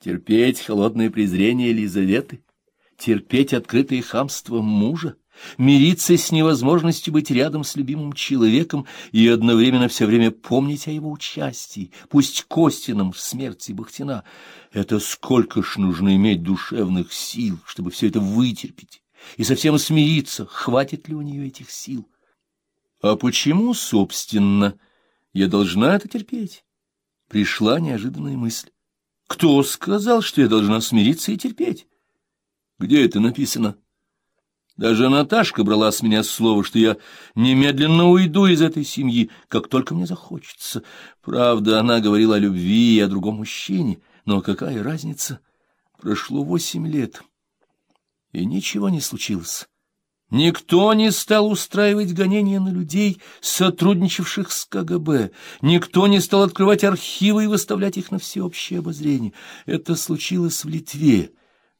Терпеть холодное презрение Елизаветы, терпеть открытое хамство мужа, мириться с невозможностью быть рядом с любимым человеком и одновременно все время помнить о его участии, пусть костяном в смерти Бахтина. Это сколько ж нужно иметь душевных сил, чтобы все это вытерпеть и совсем смириться, хватит ли у нее этих сил. А почему, собственно, я должна это терпеть? Пришла неожиданная мысль. Кто сказал, что я должна смириться и терпеть? Где это написано? Даже Наташка брала с меня слово, что я немедленно уйду из этой семьи, как только мне захочется. Правда, она говорила о любви и о другом мужчине, но какая разница? Прошло восемь лет, и ничего не случилось. Никто не стал устраивать гонения на людей, сотрудничавших с КГБ. Никто не стал открывать архивы и выставлять их на всеобщее обозрение. Это случилось в Литве,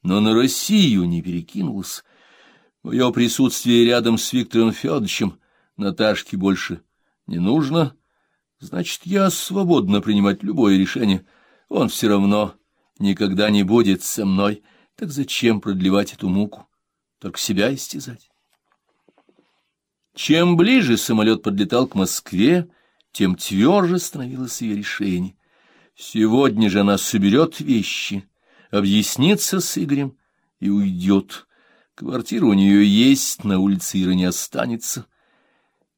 но на Россию не перекинулось. Мое присутствие рядом с Виктором Федоровичем Наташке больше не нужно. Значит, я свободно принимать любое решение. Он все равно никогда не будет со мной. Так зачем продлевать эту муку? Только себя истязать. Чем ближе самолет подлетал к Москве, тем тверже становилось ее решение. Сегодня же она соберет вещи, объяснится с Игорем и уйдет. Квартира у нее есть, на улице Ира не останется.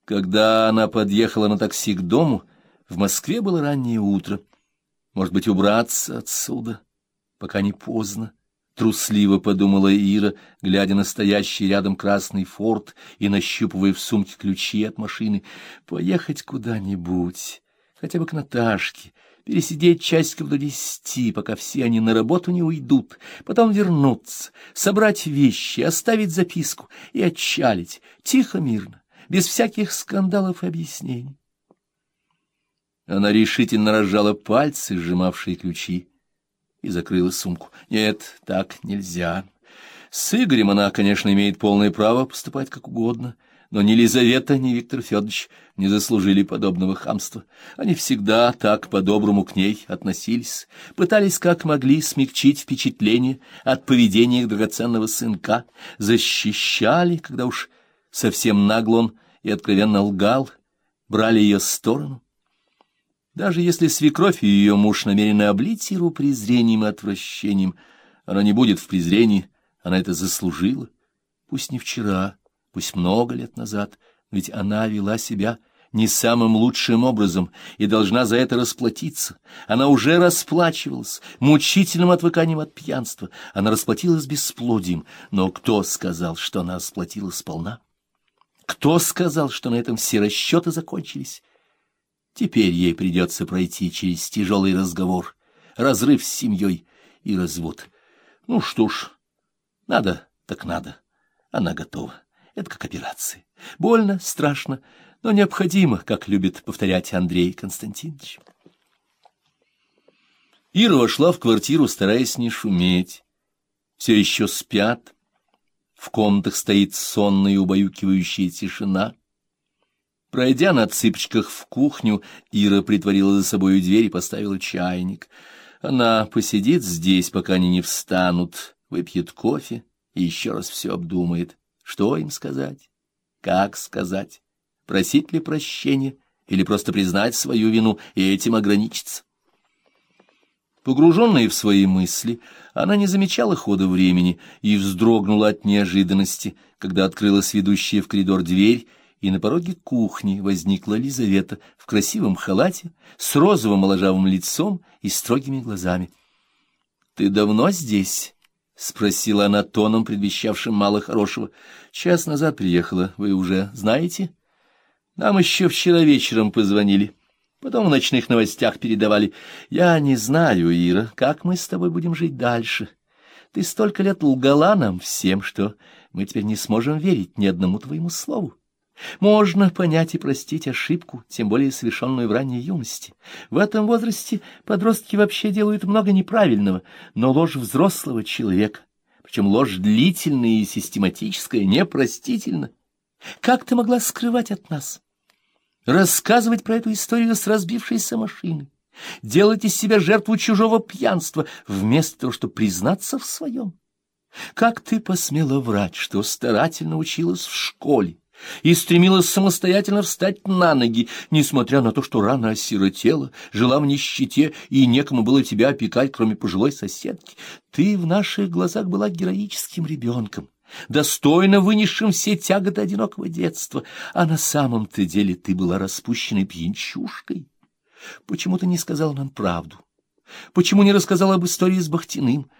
Когда она подъехала на такси к дому, в Москве было раннее утро. Может быть, убраться отсюда, пока не поздно. Трусливо подумала Ира, глядя на стоящий рядом красный форт и нащупывая в сумке ключи от машины. Поехать куда-нибудь, хотя бы к Наташке, пересидеть часиков до десяти, пока все они на работу не уйдут, потом вернуться, собрать вещи, оставить записку и отчалить, тихо, мирно, без всяких скандалов и объяснений. Она решительно разжала пальцы, сжимавшие ключи и закрыла сумку. Нет, так нельзя. С Игорем она, конечно, имеет полное право поступать как угодно, но ни Лизавета, ни Виктор Федорович не заслужили подобного хамства. Они всегда так по-доброму к ней относились, пытались как могли смягчить впечатление от поведения их драгоценного сынка, защищали, когда уж совсем нагло он и откровенно лгал, брали ее сторону. Даже если свекровь и ее муж намерены облить Иру презрением и отвращением, она не будет в презрении, она это заслужила. Пусть не вчера, пусть много лет назад, ведь она вела себя не самым лучшим образом и должна за это расплатиться. Она уже расплачивалась мучительным отвыканием от пьянства, она расплатилась бесплодием, но кто сказал, что она расплатилась сполна? Кто сказал, что на этом все расчеты закончились? Теперь ей придется пройти через тяжелый разговор, разрыв с семьей и развод. Ну что ж, надо так надо. Она готова. Это как операция. Больно, страшно, но необходимо, как любит повторять Андрей Константинович. Ира вошла в квартиру, стараясь не шуметь. Все еще спят. В комнатах стоит сонная убаюкивающая тишина. Пройдя на цыпочках в кухню, Ира притворила за собой дверь и поставила чайник. Она посидит здесь, пока они не встанут, выпьет кофе и еще раз все обдумает. Что им сказать? Как сказать? Просить ли прощения или просто признать свою вину и этим ограничиться? Погруженная в свои мысли, она не замечала хода времени и вздрогнула от неожиданности, когда открылась ведущая в коридор дверь, и на пороге кухни возникла Лизавета в красивом халате, с розовым моложавым лицом и строгими глазами. — Ты давно здесь? — спросила она тоном, предвещавшим мало хорошего. — Час назад приехала, вы уже знаете? — Нам еще вчера вечером позвонили. Потом в ночных новостях передавали. Я не знаю, Ира, как мы с тобой будем жить дальше. Ты столько лет лгала нам всем, что мы теперь не сможем верить ни одному твоему слову. Можно понять и простить ошибку, тем более совершенную в ранней юности. В этом возрасте подростки вообще делают много неправильного, но ложь взрослого человека, причем ложь длительная и систематическая, непростительна. Как ты могла скрывать от нас? Рассказывать про эту историю с разбившейся машиной, делать из себя жертву чужого пьянства, вместо того, чтобы признаться в своем. Как ты посмела врать, что старательно училась в школе и стремилась самостоятельно встать на ноги, несмотря на то, что рано осиротела, жила в нищете, и некому было тебя опекать, кроме пожилой соседки. Ты в наших глазах была героическим ребенком, достойно вынесшим все тяготы одинокого детства, а на самом-то деле ты была распущенной пьянчушкой. Почему ты не сказал нам правду? Почему не рассказал об истории с Бахтиным?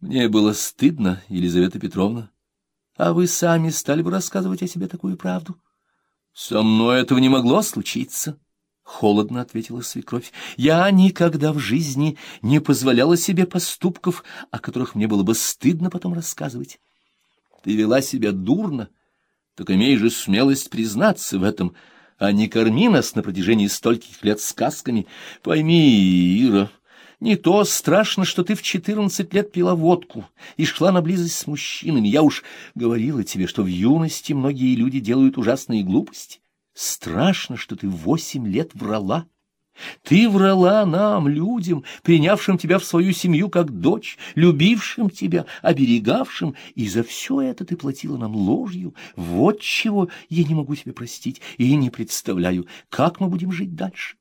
Мне было стыдно, Елизавета Петровна. А вы сами стали бы рассказывать о себе такую правду? Со мной этого не могло случиться. — холодно ответила свекровь. — Я никогда в жизни не позволяла себе поступков, о которых мне было бы стыдно потом рассказывать. Ты вела себя дурно, так имей же смелость признаться в этом, а не корми нас на протяжении стольких лет сказками. Пойми, Ира, не то страшно, что ты в четырнадцать лет пила водку и шла на близость с мужчинами. Я уж говорила тебе, что в юности многие люди делают ужасные глупости. Страшно, что ты восемь лет врала. Ты врала нам, людям, принявшим тебя в свою семью как дочь, любившим тебя, оберегавшим, и за все это ты платила нам ложью. Вот чего я не могу тебе простить и не представляю, как мы будем жить дальше.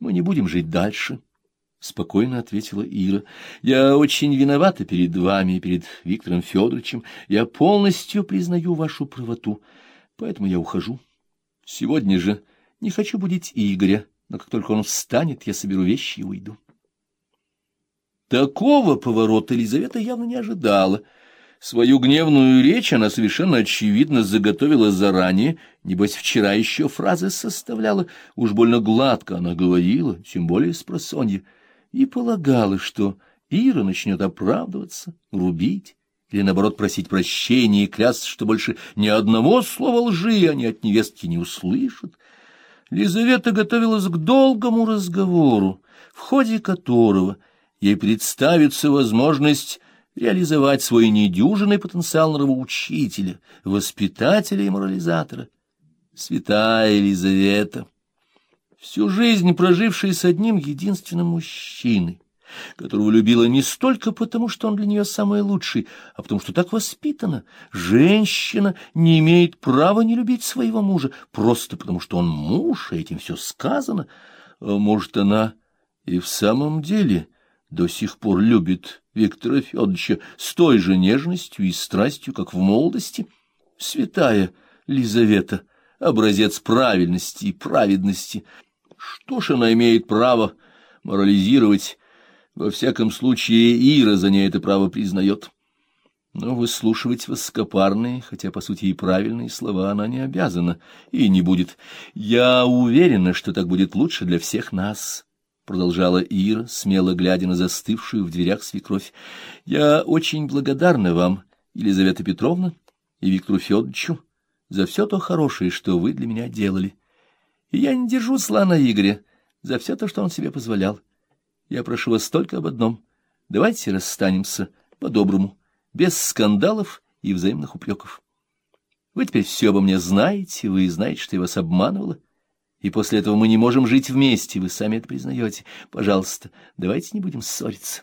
Мы не будем жить дальше, — спокойно ответила Ира. Я очень виновата перед вами и перед Виктором Федоровичем. Я полностью признаю вашу правоту, поэтому я ухожу. Сегодня же не хочу будить Игоря, но как только он встанет, я соберу вещи и уйду. Такого поворота Елизавета явно не ожидала — Свою гневную речь она совершенно очевидно заготовила заранее, небось вчера еще фразы составляла, уж больно гладко она говорила, тем более с просонья, и полагала, что Ира начнет оправдываться, рубить, или, наоборот, просить прощения и клясться, что больше ни одного слова лжи они от невестки не услышат. Лизавета готовилась к долгому разговору, в ходе которого ей представится возможность реализовать свой недюжинный потенциал нравоучителя, воспитателя и морализатора. Святая Елизавета, всю жизнь прожившая с одним единственным мужчиной, которого любила не столько потому, что он для нее самый лучший, а потому что так воспитана. Женщина не имеет права не любить своего мужа, просто потому что он муж, и этим все сказано. А может, она и в самом деле до сих пор любит Виктора Федоровича с той же нежностью и страстью, как в молодости. Святая Лизавета, образец правильности и праведности. Что ж она имеет право морализировать? Во всяком случае, Ира за ней это право признает. Но выслушивать высокопарные, хотя, по сути, и правильные слова она не обязана и не будет. Я уверена, что так будет лучше для всех нас. — продолжала Ира, смело глядя на застывшую в дверях свекровь. — Я очень благодарна вам, Елизавета Петровна и Виктору Федоровичу, за все то хорошее, что вы для меня делали. И я не держу зла на Игоря за все то, что он себе позволял. Я прошу вас только об одном. Давайте расстанемся по-доброму, без скандалов и взаимных упреков. Вы теперь все обо мне знаете, вы знаете, что я вас обманывала и после этого мы не можем жить вместе, вы сами это признаете. Пожалуйста, давайте не будем ссориться.